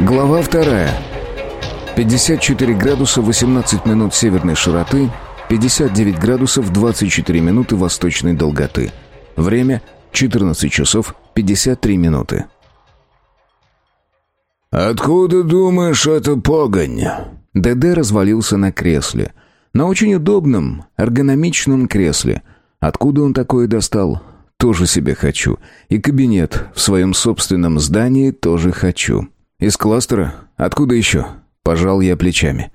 Глава вторая. 54 градуса 18 минут северной широты, 59 градусов 24 минуты восточной долготы. Время 14 часов 53 минуты. «Откуда, думаешь, это погонь?» ДД развалился на кресле. На очень удобном, эргономичном кресле. Откуда он такое достал? Тоже себе хочу. И кабинет в своем собственном здании тоже хочу. Из кластера? Откуда еще? Пожал я плечами.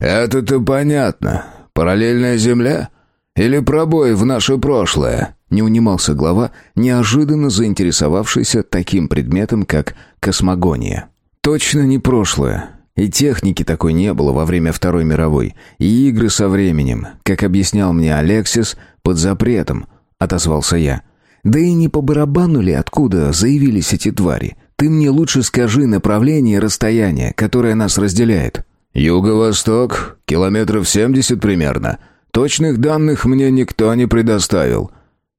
«Это-то понятно. Параллельная земля? Или пробой в наше прошлое?» Не унимался глава, неожиданно заинтересовавшийся таким предметом, как космогония. «Точно не прошлое. И техники такой не было во время Второй мировой. И игры со временем, как объяснял мне Алексис, под запретом», — отозвался я. «Да и не по барабану ли, откуда заявились эти твари? Ты мне лучше скажи направление и расстояние, которое нас разделяет». «Юго-восток, километров семьдесят примерно. Точных данных мне никто не предоставил».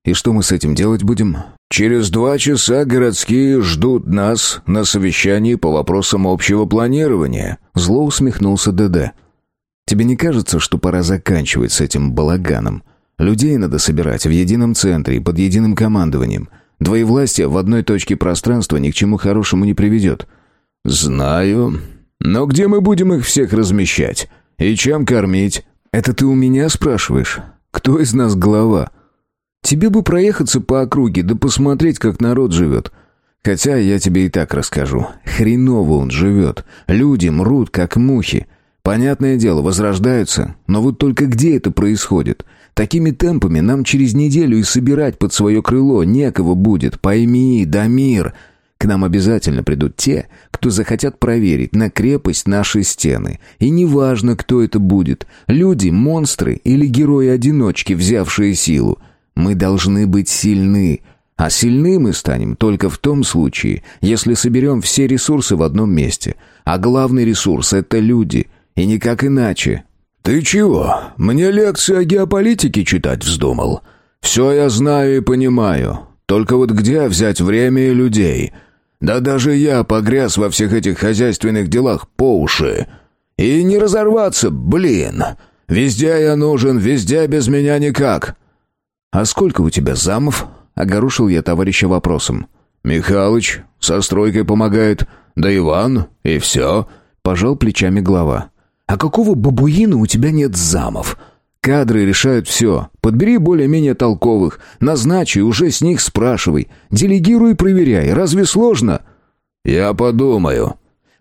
«И что мы с этим делать будем?» «Через два часа городские ждут нас на совещании по вопросам общего планирования», — зло усмехнулся ДД. «Тебе не кажется, что пора заканчивать с этим балаганом? Людей надо собирать в едином центре и под единым командованием. Двоевластие в одной точке пространства ни к чему хорошему не приведет». «Знаю. Но где мы будем их всех размещать? И чем кормить?» «Это ты у меня спрашиваешь? Кто из нас глава?» «Тебе бы проехаться по округе, да посмотреть, как народ живет. Хотя я тебе и так расскажу. Хреново он живет. Люди мрут, как мухи. Понятное дело, возрождаются. Но вот только где это происходит? Такими темпами нам через неделю и собирать под свое крыло некого будет. Пойми, Дамир, к нам обязательно придут те, кто захотят проверить на крепость нашей стены. И неважно, кто это будет, люди, монстры или герои-одиночки, взявшие силу. Мы должны быть сильны. А сильны мы станем только в том случае, если соберем все ресурсы в одном месте. А главный ресурс — это люди. И никак иначе. «Ты чего? Мне лекции о геополитике читать вздумал? Все я знаю и понимаю. Только вот где взять время и людей?» Да даже я погряз во всех этих хозяйственных делах по уши. И не разорваться, блин. Везде я нужен, везде без меня никак. А сколько у тебя замов? Огорушил я товарища вопросом. Михалыч со стройкой помогает, да Иван, и все. Пожал плечами глава. А какого бабуина у тебя нет замов? Кадры решают все. Подбери более-менее толковых, назначь уже с них спрашивай. Делегируй проверяй. Разве сложно? Я подумаю.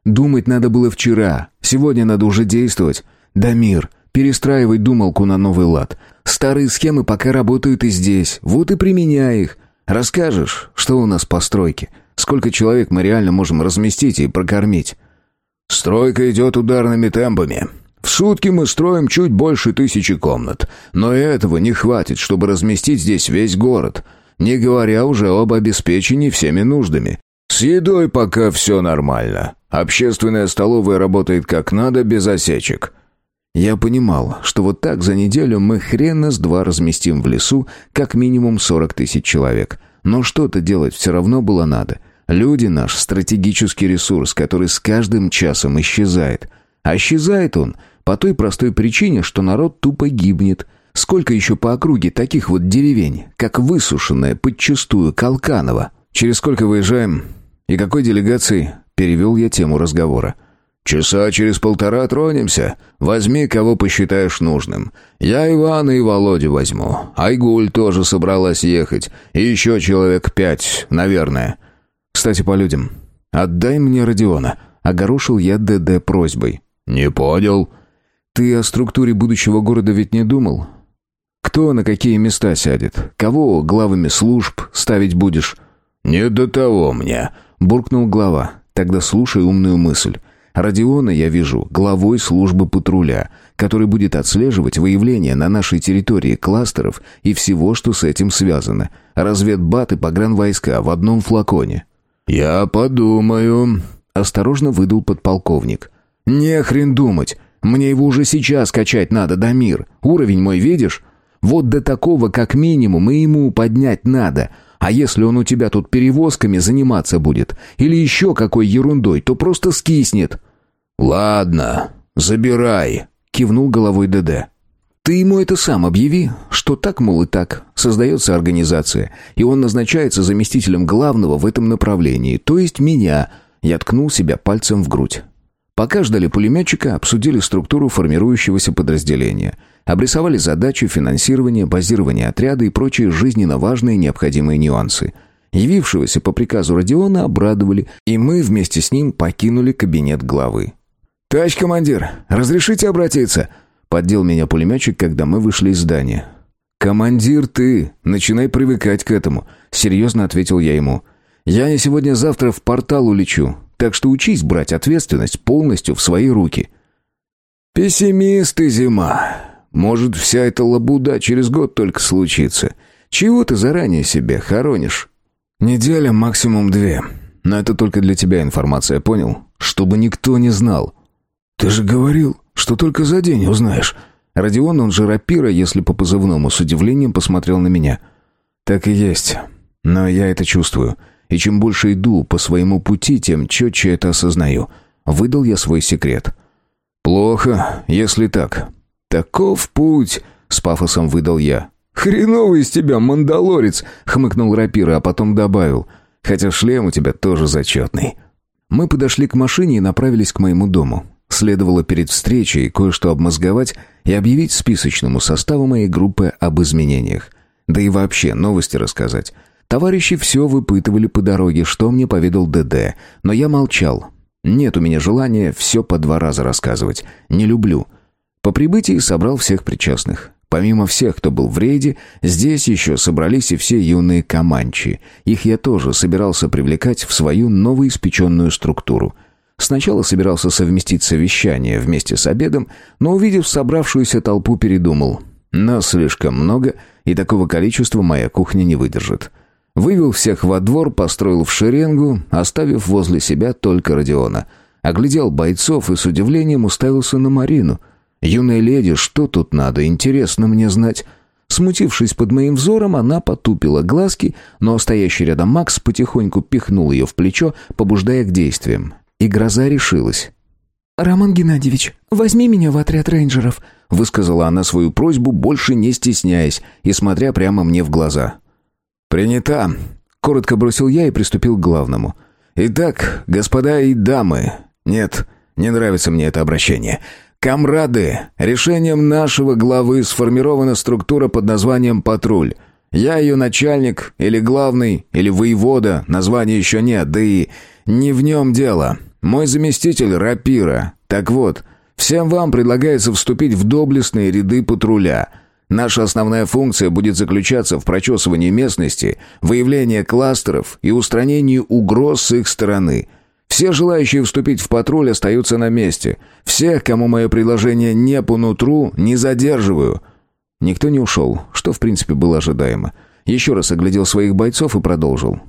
Думать надо было вчера. Сегодня надо уже действовать. Дамир, перестраивай думалку на новый лад. Старые схемы пока работают и здесь. Вот и применяй их. Расскажешь, что у нас по стройке? Сколько человек мы реально можем разместить и прокормить? Стройка идет ударными темпами. В сутки мы строим чуть больше тысячи комнат, но этого не хватит, чтобы разместить здесь весь город, не говоря уже об обеспечении всеми нуждами. С едой пока все нормально. Общественная столовая работает как надо, без осечек. Я понимал, что вот так за неделю мы хрена с два разместим в лесу как минимум 40 тысяч человек. Но что-то делать все равно было надо. Люди — наш стратегический ресурс, который с каждым часом исчезает. А исчезает он по той простой причине, что народ тупо гибнет. Сколько еще по округе таких вот деревень, как высушенная подчистую Калканова? Через сколько выезжаем? И какой делегацией? Перевел я тему разговора. «Часа через полтора тронемся. Возьми, кого посчитаешь нужным. Я Ивана и Володю возьму. Айгуль тоже собралась ехать. И еще человек пять, наверное». «Кстати, по людям. Отдай мне Родиона». Огорошил я ДД просьбой. «Не понял». Ты о структуре будущего города ведь не думал? Кто на какие места сядет? Кого главами служб ставить будешь? Не до того мне, буркнул глава. Тогда слушай умную мысль. Родиона я вижу главой службы патруля, который будет отслеживать выявление на нашей территории кластеров и всего, что с этим связано. Разведбат и погранвойска в одном флаконе. Я подумаю, осторожно выдал подполковник. Не хрен думать. Мне его уже сейчас качать надо, Дамир. Уровень мой видишь? Вот до такого, как минимум, и ему поднять надо. А если он у тебя тут перевозками заниматься будет или еще какой ерундой, то просто скиснет». «Ладно, забирай», — кивнул головой ДД. «Ты ему это сам объяви, что так, мол, и так. Создается организация, и он назначается заместителем главного в этом направлении, то есть меня». Я ткнул себя пальцем в грудь. Пока ждали пулеметчика, обсудили структуру формирующегося подразделения. Обрисовали задачи, финансирование, базирование отряда и прочие жизненно важные необходимые нюансы. Явившегося по приказу Родиона обрадовали, и мы вместе с ним покинули кабинет главы. «Товарищ командир, разрешите обратиться?» Поддел меня пулеметчик, когда мы вышли из здания. «Командир ты, начинай привыкать к этому», — серьезно ответил я ему. «Я не сегодня-завтра в портал улечу, так что учись брать ответственность полностью в свои руки». «Пессимист ты, зима. Может, вся эта лабуда через год только случится. Чего ты заранее себе хоронишь?» «Неделя, максимум две. Но это только для тебя информация, понял? Чтобы никто не знал». «Ты же говорил, что только за день узнаешь». Родион, он же Рапира, если по позывному, с удивлением посмотрел на меня. «Так и есть. Но я это чувствую. И чем больше иду по своему пути, тем четче это осознаю. Выдал я свой секрет». «Плохо, если так». «Таков путь», — с пафосом выдал я. «Хреновый из тебя мандалорец», — хмыкнул Рапира, а потом добавил. «Хотя шлем у тебя тоже зачетный». Мы подошли к машине и направились к моему дому. Следовало перед встречей кое-что обмозговать и объявить списочному составу моей группы об изменениях. Да и вообще новости рассказать. Товарищи все выпытывали по дороге, что мне поведал ДД, но я молчал. Нет у меня желания все по два раза рассказывать. Не люблю. По прибытии собрал всех причастных. Помимо всех, кто был в рейде, здесь еще собрались и все юные команчи. Их я тоже собирался привлекать в свою новоиспеченную структуру — Сначала собирался совместить совещание вместе с обедом, но, увидев собравшуюся толпу, передумал. Нас слишком много, и такого количества моя кухня не выдержит. Вывел всех во двор, построил в шеренгу, оставив возле себя только Родиона. Оглядел бойцов и с удивлением уставился на Марину. «Юная леди, что тут надо? Интересно мне знать». Смутившись под моим взором, она потупила глазки, но стоящий рядом Макс потихоньку пихнул ее в плечо, побуждая к действиям и гроза решилась. «Роман Геннадьевич, возьми меня в отряд рейнджеров», высказала она свою просьбу, больше не стесняясь и смотря прямо мне в глаза. «Принята», — коротко бросил я и приступил к главному. «Итак, господа и дамы...» «Нет, не нравится мне это обращение...» «Камрады, решением нашего главы сформирована структура под названием «Патруль». Я ее начальник, или главный, или воевода, названия еще нет, да и не в нем дело. Мой заместитель — Рапира. Так вот, всем вам предлагается вступить в доблестные ряды патруля. Наша основная функция будет заключаться в прочесывании местности, выявлении кластеров и устранении угроз с их стороны. Все желающие вступить в патруль остаются на месте. Всех, кому мое предложение не по нутру, не задерживаю». Никто не ушел, что в принципе было ожидаемо. Еще раз оглядел своих бойцов и продолжил.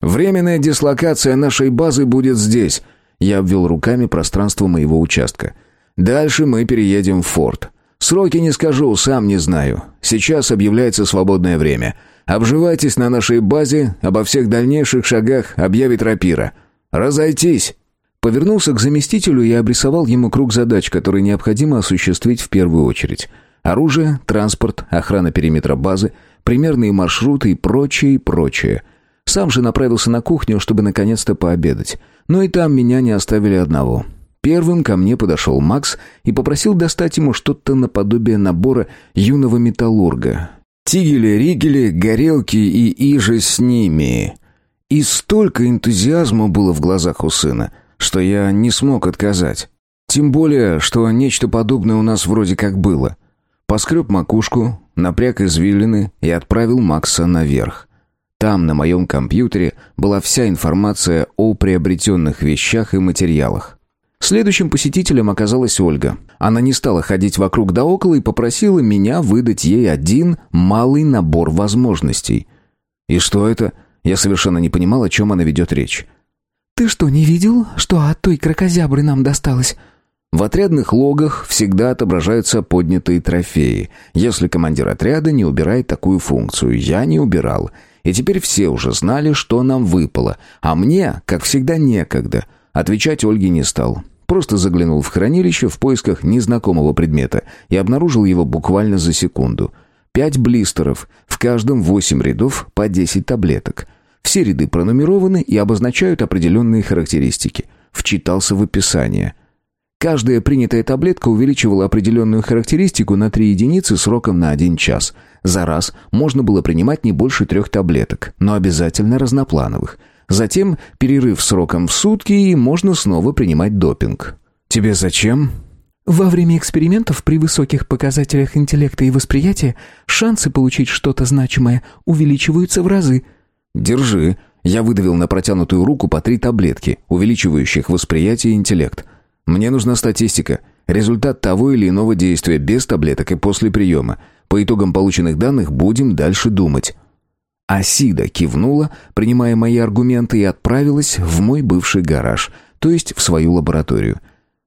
Временная дислокация нашей базы будет здесь. Я обвел руками пространство моего участка. Дальше мы переедем в форт. Сроки не скажу, сам не знаю. Сейчас объявляется свободное время. Обживайтесь на нашей базе, обо всех дальнейших шагах объявит рапира. Разойтись. Повернулся к заместителю и обрисовал ему круг задач, которые необходимо осуществить в первую очередь. Оружие, транспорт, охрана периметра базы, примерные маршруты и прочее, прочее – сам же направился на кухню, чтобы наконец-то пообедать. Но и там меня не оставили одного. Первым ко мне подошел Макс и попросил достать ему что-то наподобие набора юного металлурга. Тигели, ригели, горелки и иже с ними. И столько энтузиазма было в глазах у сына, что я не смог отказать. Тем более, что нечто подобное у нас вроде как было. Поскреб макушку, напряг извилины и отправил Макса наверх. Там, на моем компьютере, была вся информация о приобретенных вещах и материалах. Следующим посетителем оказалась Ольга. Она не стала ходить вокруг да около и попросила меня выдать ей один малый набор возможностей. И что это? Я совершенно не понимал, о чем она ведет речь. «Ты что, не видел, что от той крокозябры нам досталось?» В отрядных логах всегда отображаются поднятые трофеи, если командир отряда не убирает такую функцию. Я не убирал. И теперь все уже знали, что нам выпало, а мне, как всегда, некогда. Отвечать Ольге не стал. Просто заглянул в хранилище в поисках незнакомого предмета и обнаружил его буквально за секунду. Пять блистеров, в каждом восемь рядов по десять таблеток. Все ряды пронумерованы и обозначают определенные характеристики. Вчитался в описание. Каждая принятая таблетка увеличивала определенную характеристику на 3 единицы сроком на 1 час. За раз можно было принимать не больше трех таблеток, но обязательно разноплановых. Затем перерыв сроком в сутки и можно снова принимать допинг. «Тебе зачем?» Во время экспериментов при высоких показателях интеллекта и восприятия шансы получить что-то значимое увеличиваются в разы. «Держи». Я выдавил на протянутую руку по три таблетки, увеличивающих восприятие и интеллект – мне нужна статистика, результат того или иного действия без таблеток и после приема. По итогам полученных данных будем дальше думать». Асида кивнула, принимая мои аргументы, и отправилась в мой бывший гараж, то есть в свою лабораторию.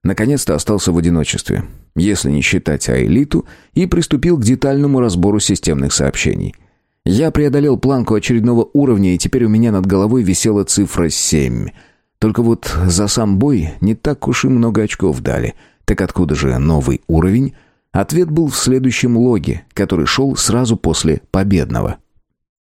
Наконец-то остался в одиночестве, если не считать Аэлиту, и приступил к детальному разбору системных сообщений. Я преодолел планку очередного уровня, и теперь у меня над головой висела цифра 7 — только вот за сам бой не так уж и много очков дали. Так откуда же новый уровень? Ответ был в следующем логе, который шел сразу после победного.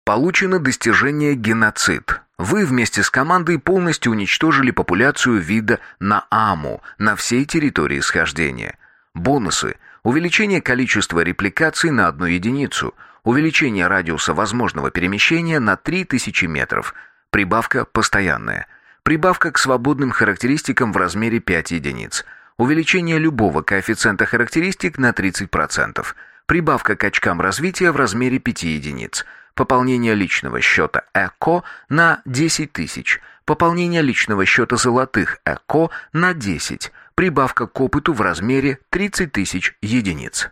Получено достижение геноцид. Вы вместе с командой полностью уничтожили популяцию вида Нааму на всей территории схождения. Бонусы. Увеличение количества репликаций на одну единицу. Увеличение радиуса возможного перемещения на 3000 метров. Прибавка постоянная. Прибавка к свободным характеристикам в размере 5 единиц. Увеличение любого коэффициента характеристик на 30%. Прибавка к очкам развития в размере 5 единиц. Пополнение личного счета ЭКО на 10 тысяч. Пополнение личного счета золотых ЭКО на 10. Прибавка к опыту в размере 30 тысяч единиц.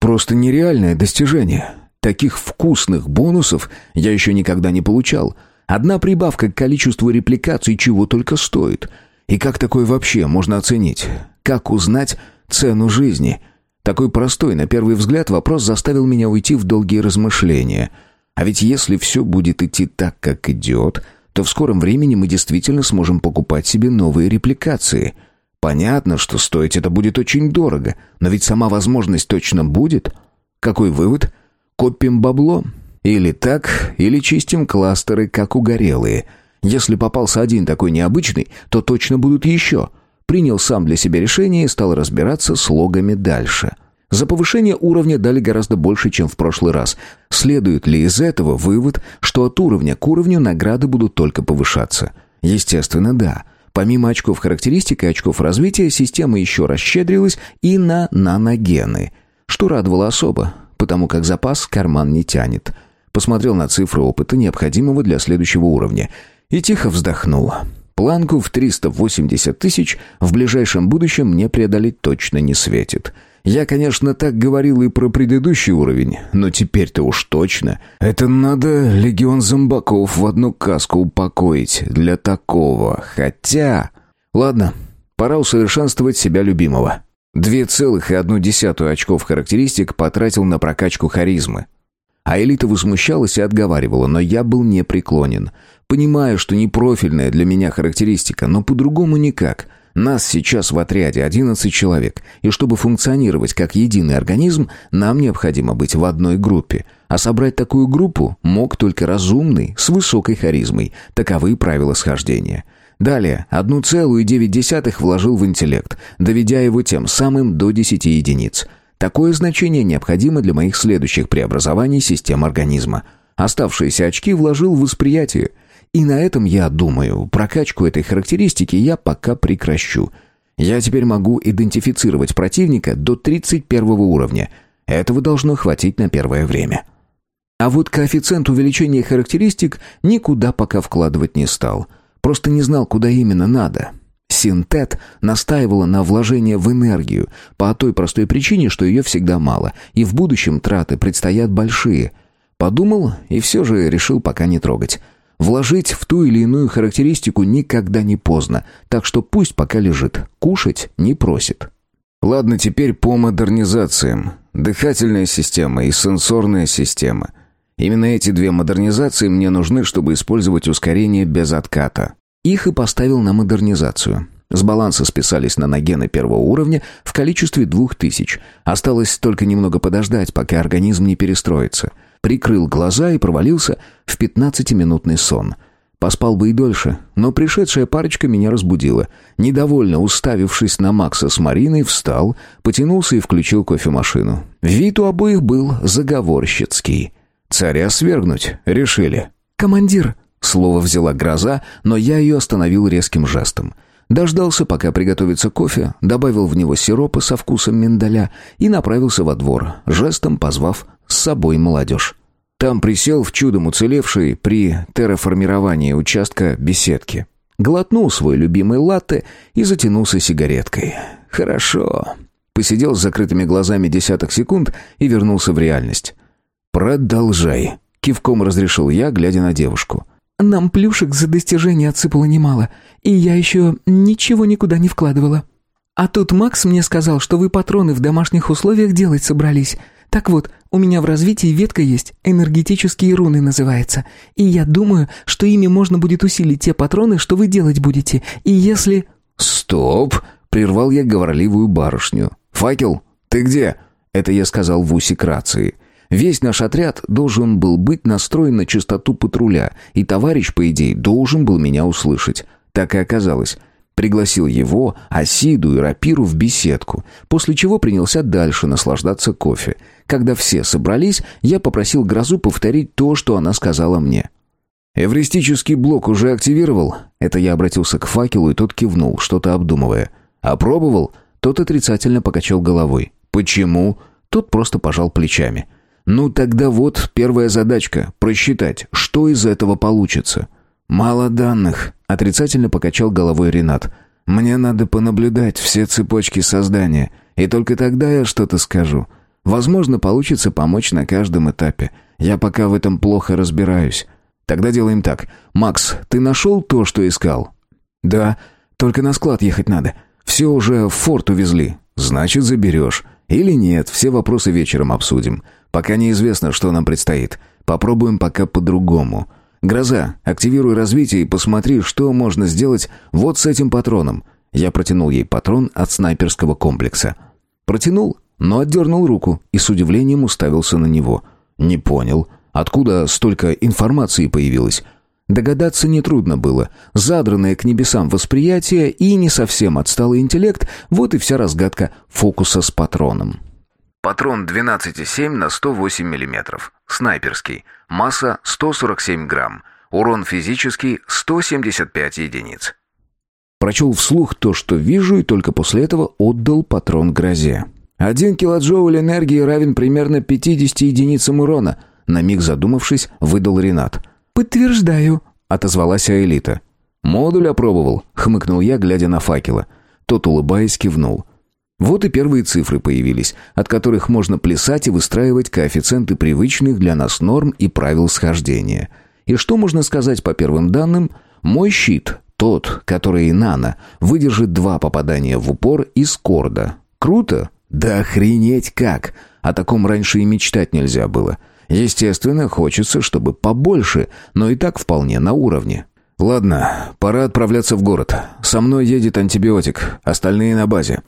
Просто нереальное достижение. Таких вкусных бонусов я еще никогда не получал – Одна прибавка к количеству репликаций чего только стоит. И как такое вообще можно оценить? Как узнать цену жизни? Такой простой, на первый взгляд, вопрос заставил меня уйти в долгие размышления. А ведь если все будет идти так, как идет, то в скором времени мы действительно сможем покупать себе новые репликации. Понятно, что стоить это будет очень дорого, но ведь сама возможность точно будет. Какой вывод? Копим бабло, или так, или чистим кластеры, как угорелые. Если попался один такой необычный, то точно будут еще. Принял сам для себя решение и стал разбираться с логами дальше. За повышение уровня дали гораздо больше, чем в прошлый раз. Следует ли из этого вывод, что от уровня к уровню награды будут только повышаться? Естественно, да. Помимо очков характеристик и очков развития, система еще расщедрилась и на наногены, что радовало особо, потому как запас карман не тянет – посмотрел на цифры опыта, необходимого для следующего уровня, и тихо вздохнул. Планку в 380 тысяч в ближайшем будущем мне преодолеть точно не светит. Я, конечно, так говорил и про предыдущий уровень, но теперь-то уж точно. Это надо легион зомбаков в одну каску упокоить для такого. Хотя... Ладно, пора усовершенствовать себя любимого. Две целых и одну десятую очков характеристик потратил на прокачку харизмы. А элита возмущалась и отговаривала, но я был непреклонен. Понимаю, что не профильная для меня характеристика, но по-другому никак. Нас сейчас в отряде 11 человек, и чтобы функционировать как единый организм, нам необходимо быть в одной группе. А собрать такую группу мог только разумный, с высокой харизмой. Таковы правила схождения. Далее, одну целую девять десятых вложил в интеллект, доведя его тем самым до 10 единиц – Такое значение необходимо для моих следующих преобразований систем организма. Оставшиеся очки вложил в восприятие. И на этом, я думаю, прокачку этой характеристики я пока прекращу. Я теперь могу идентифицировать противника до 31 уровня. Этого должно хватить на первое время. А вот коэффициент увеличения характеристик никуда пока вкладывать не стал. Просто не знал, куда именно надо. Синтет настаивала на вложение в энергию, по той простой причине, что ее всегда мало, и в будущем траты предстоят большие. Подумал и все же решил пока не трогать. Вложить в ту или иную характеристику никогда не поздно, так что пусть пока лежит, кушать не просит. Ладно, теперь по модернизациям. Дыхательная система и сенсорная система. Именно эти две модернизации мне нужны, чтобы использовать ускорение без отката. Их и поставил на модернизацию. С баланса списались на нагены первого уровня в количестве двух тысяч. Осталось только немного подождать, пока организм не перестроится. Прикрыл глаза и провалился в пятнадцатиминутный сон. Поспал бы и дольше, но пришедшая парочка меня разбудила. Недовольно уставившись на Макса с Мариной, встал, потянулся и включил кофемашину. Вид у обоих был заговорщицкий. «Царя свергнуть решили». «Командир!» Слово взяла гроза, но я ее остановил резким жестом. Дождался, пока приготовится кофе, добавил в него сиропа со вкусом миндаля и направился во двор, жестом позвав с собой молодежь. Там присел в чудом уцелевший при терраформировании участка беседки. Глотнул свой любимый латте и затянулся сигареткой. «Хорошо». Посидел с закрытыми глазами десяток секунд и вернулся в реальность. «Продолжай», — кивком разрешил я, глядя на девушку. Нам плюшек за достижение отсыпало немало, и я еще ничего никуда не вкладывала. А тут Макс мне сказал, что вы патроны в домашних условиях делать собрались. Так вот, у меня в развитии ветка есть, энергетические руны называется. И я думаю, что ими можно будет усилить те патроны, что вы делать будете. И если... «Стоп!» — прервал я говорливую барышню. «Факел, ты где?» — это я сказал в усик рации. Весь наш отряд должен был быть настроен на частоту патруля, и товарищ, по идее, должен был меня услышать. Так и оказалось. Пригласил его, Асиду и Рапиру в беседку, после чего принялся дальше наслаждаться кофе. Когда все собрались, я попросил Грозу повторить то, что она сказала мне. «Эвристический блок уже активировал?» Это я обратился к факелу, и тот кивнул, что-то обдумывая. «Опробовал?» Тот отрицательно покачал головой. «Почему?» Тот просто пожал плечами. Ну тогда вот первая задачка — просчитать, что из этого получится. «Мало данных», — отрицательно покачал головой Ренат. «Мне надо понаблюдать все цепочки создания, и только тогда я что-то скажу. Возможно, получится помочь на каждом этапе. Я пока в этом плохо разбираюсь. Тогда делаем так. Макс, ты нашел то, что искал?» «Да, только на склад ехать надо. Все уже в форт увезли». «Значит, заберешь. Или нет, все вопросы вечером обсудим. Пока неизвестно, что нам предстоит. Попробуем пока по-другому. Гроза, активируй развитие и посмотри, что можно сделать вот с этим патроном. Я протянул ей патрон от снайперского комплекса. Протянул, но отдернул руку и с удивлением уставился на него. Не понял, откуда столько информации появилось. Догадаться нетрудно было. Задранное к небесам восприятие и не совсем отсталый интеллект — вот и вся разгадка фокуса с патроном. Патрон 12,7 на 108 мм. Снайперский. Масса 147 грамм. Урон физический 175 единиц. Прочел вслух то, что вижу, и только после этого отдал патрон грозе. «Один килоджоуль энергии равен примерно 50 единицам урона», на миг задумавшись, выдал Ренат. «Подтверждаю», — отозвалась Аэлита. «Модуль опробовал», — хмыкнул я, глядя на факела. Тот, улыбаясь, кивнул. Вот и первые цифры появились, от которых можно плясать и выстраивать коэффициенты привычных для нас норм и правил схождения. И что можно сказать по первым данным? Мой щит, тот, который нано, выдержит два попадания в упор из корда. Круто? Да охренеть как! О таком раньше и мечтать нельзя было. Естественно, хочется, чтобы побольше, но и так вполне на уровне. Ладно, пора отправляться в город. Со мной едет антибиотик, остальные на базе.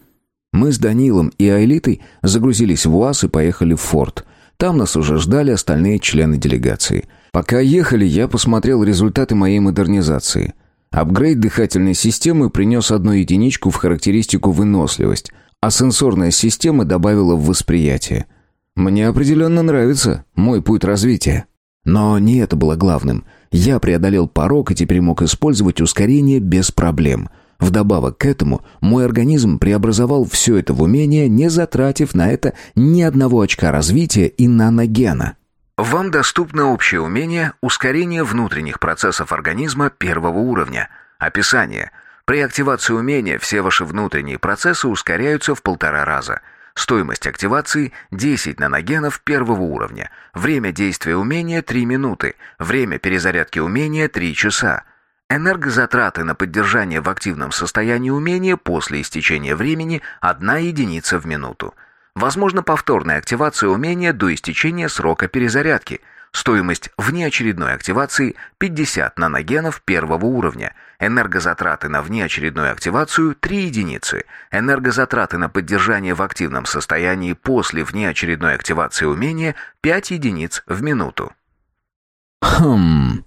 Мы с Данилом и Айлитой загрузились в УАЗ и поехали в форт. Там нас уже ждали остальные члены делегации. Пока ехали, я посмотрел результаты моей модернизации. Апгрейд дыхательной системы принес одну единичку в характеристику выносливость, а сенсорная система добавила в восприятие. Мне определенно нравится мой путь развития. Но не это было главным. Я преодолел порог и теперь мог использовать ускорение без проблем – Вдобавок к этому, мой организм преобразовал все это в умение, не затратив на это ни одного очка развития и наногена. Вам доступно общее умение ускорения внутренних процессов организма первого уровня. Описание. При активации умения все ваши внутренние процессы ускоряются в полтора раза. Стоимость активации 10 наногенов первого уровня. Время действия умения 3 минуты. Время перезарядки умения 3 часа. Энергозатраты на поддержание в активном состоянии умения после истечения времени – одна единица в минуту. Возможно повторная активация умения до истечения срока перезарядки. Стоимость внеочередной активации 50 наногенов первого уровня. Энергозатраты на внеочередную активацию 3 единицы. Энергозатраты на поддержание в активном состоянии после внеочередной активации умения 5 единиц в минуту. Хм...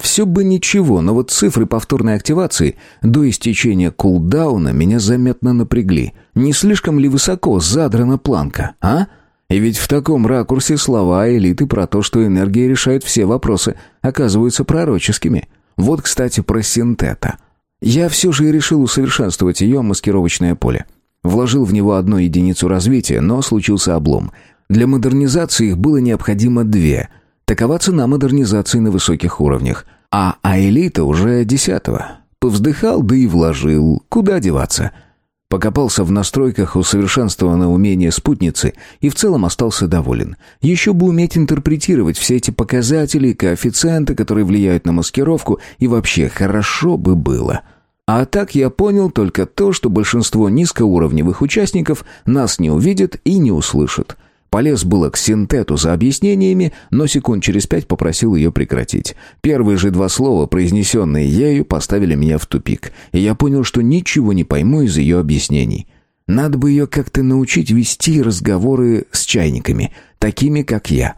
Все бы ничего, но вот цифры повторной активации до истечения кулдауна меня заметно напрягли. Не слишком ли высоко задрана планка, а? И ведь в таком ракурсе слова элиты про то, что энергия решает все вопросы, оказываются пророческими. Вот, кстати, про синтета. Я все же и решил усовершенствовать ее маскировочное поле. Вложил в него одну единицу развития, но случился облом. Для модернизации их было необходимо две. Такова цена модернизации на высоких уровнях. А Аэлита уже десятого. Повздыхал, да и вложил. Куда деваться? — Покопался в настройках усовершенствованного умения спутницы и в целом остался доволен. Еще бы уметь интерпретировать все эти показатели, коэффициенты, которые влияют на маскировку, и вообще хорошо бы было. А так я понял только то, что большинство низкоуровневых участников нас не увидят и не услышат. Полез было к синтету за объяснениями, но секунд через пять попросил ее прекратить. Первые же два слова, произнесенные ею, поставили меня в тупик, и я понял, что ничего не пойму из ее объяснений. Надо бы ее как-то научить вести разговоры с чайниками, такими, как я.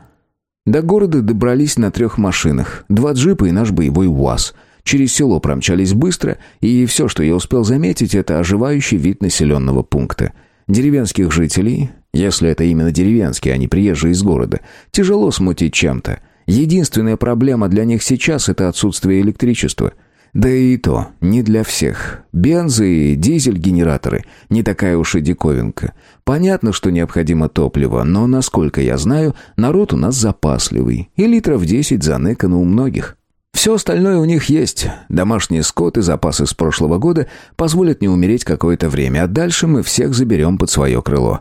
До города добрались на трех машинах, два джипа и наш боевой УАЗ. Через село промчались быстро, и все, что я успел заметить, это оживающий вид населенного пункта. Деревенских жителей, если это именно деревенские, а не приезжие из города. Тяжело смутить чем-то. Единственная проблема для них сейчас – это отсутствие электричества. Да и то, не для всех. Бензы и дизель-генераторы – не такая уж и диковинка. Понятно, что необходимо топливо, но, насколько я знаю, народ у нас запасливый. И литров 10 заныкано у многих. Все остальное у них есть. Домашний скот и запасы с прошлого года позволят не умереть какое-то время, а дальше мы всех заберем под свое крыло.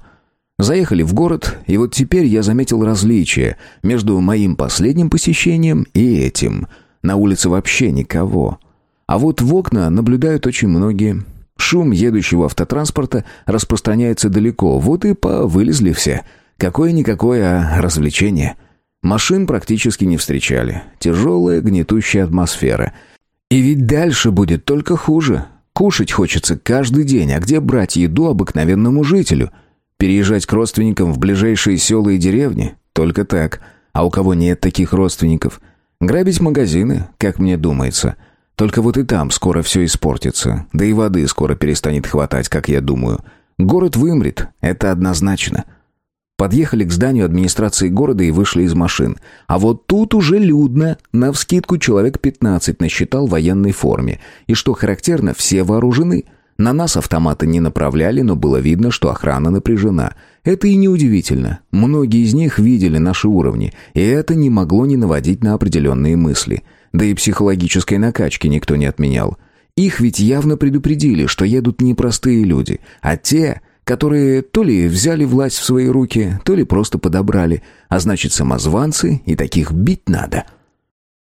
Заехали в город, и вот теперь я заметил различие между моим последним посещением и этим. На улице вообще никого. А вот в окна наблюдают очень многие. Шум едущего автотранспорта распространяется далеко, вот и повылезли все. Какое-никакое развлечение. Машин практически не встречали. Тяжелая, гнетущая атмосфера. И ведь дальше будет только хуже. Кушать хочется каждый день, а где брать еду обыкновенному жителю – Переезжать к родственникам в ближайшие села и деревни? Только так. А у кого нет таких родственников? Грабить магазины, как мне думается. Только вот и там скоро все испортится. Да и воды скоро перестанет хватать, как я думаю. Город вымрет, это однозначно. Подъехали к зданию администрации города и вышли из машин. А вот тут уже людно. Навскидку человек 15 насчитал в военной форме. И что характерно, все вооружены – на нас автоматы не направляли, но было видно, что охрана напряжена. Это и неудивительно. Многие из них видели наши уровни, и это не могло не наводить на определенные мысли. Да и психологической накачки никто не отменял. Их ведь явно предупредили, что едут не простые люди, а те, которые то ли взяли власть в свои руки, то ли просто подобрали, а значит самозванцы, и таких бить надо.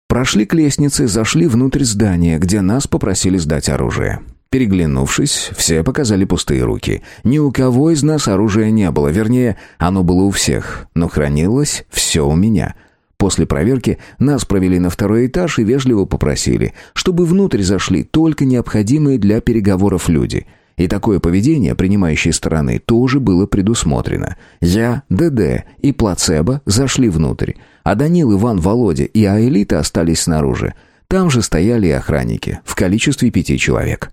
Прошли к лестнице, зашли внутрь здания, где нас попросили сдать оружие. Переглянувшись, все показали пустые руки. Ни у кого из нас оружия не было, вернее, оно было у всех, но хранилось все у меня. После проверки нас провели на второй этаж и вежливо попросили, чтобы внутрь зашли только необходимые для переговоров люди. И такое поведение принимающей стороны тоже было предусмотрено. Я, ДД и Плацебо зашли внутрь, а Данил, Иван, Володя и Аэлита остались снаружи. Там же стояли охранники, в количестве пяти человек.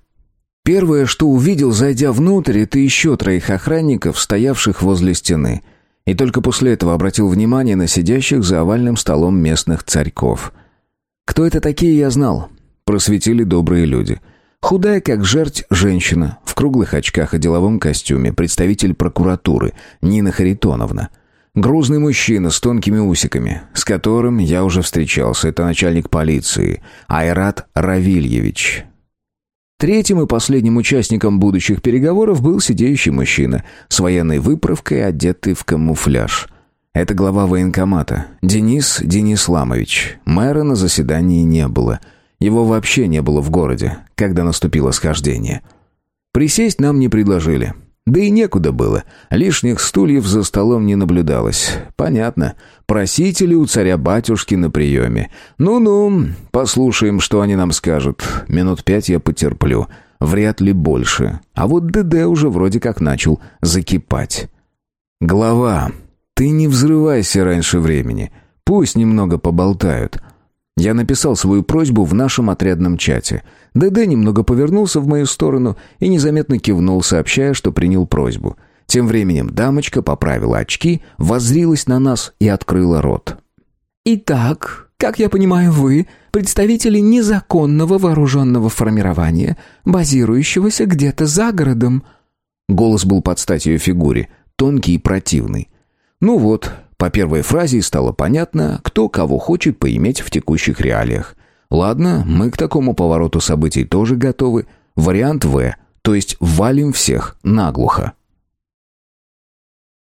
Первое, что увидел, зайдя внутрь, это еще троих охранников, стоявших возле стены. И только после этого обратил внимание на сидящих за овальным столом местных царьков. Кто это такие, я знал. Просветили добрые люди. Худая, как жерть, женщина, в круглых очках и деловом костюме, представитель прокуратуры, Нина Харитоновна. Грузный мужчина с тонкими усиками, с которым я уже встречался, это начальник полиции, Айрат Равильевич, Третьим и последним участником будущих переговоров был сидеющий мужчина с военной выправкой, одетый в камуфляж. Это глава военкомата, Денис Денисламович. Мэра на заседании не было. Его вообще не было в городе, когда наступило схождение. Присесть нам не предложили. Да и некуда было. Лишних стульев за столом не наблюдалось. Понятно. Просители у царя-батюшки на приеме. Ну-ну, послушаем, что они нам скажут. Минут пять я потерплю. Вряд ли больше. А вот ДД уже вроде как начал закипать. «Глава, ты не взрывайся раньше времени. Пусть немного поболтают». Я написал свою просьбу в нашем отрядном чате. ДД немного повернулся в мою сторону и незаметно кивнул, сообщая, что принял просьбу. Тем временем дамочка поправила очки, воззрилась на нас и открыла рот. «Итак, как я понимаю, вы представители незаконного вооруженного формирования, базирующегося где-то за городом». Голос был под стать ее фигуре, тонкий и противный. «Ну вот, по первой фразе стало понятно, кто кого хочет поиметь в текущих реалиях. Ладно, мы к такому повороту событий тоже готовы. Вариант В, то есть валим всех наглухо.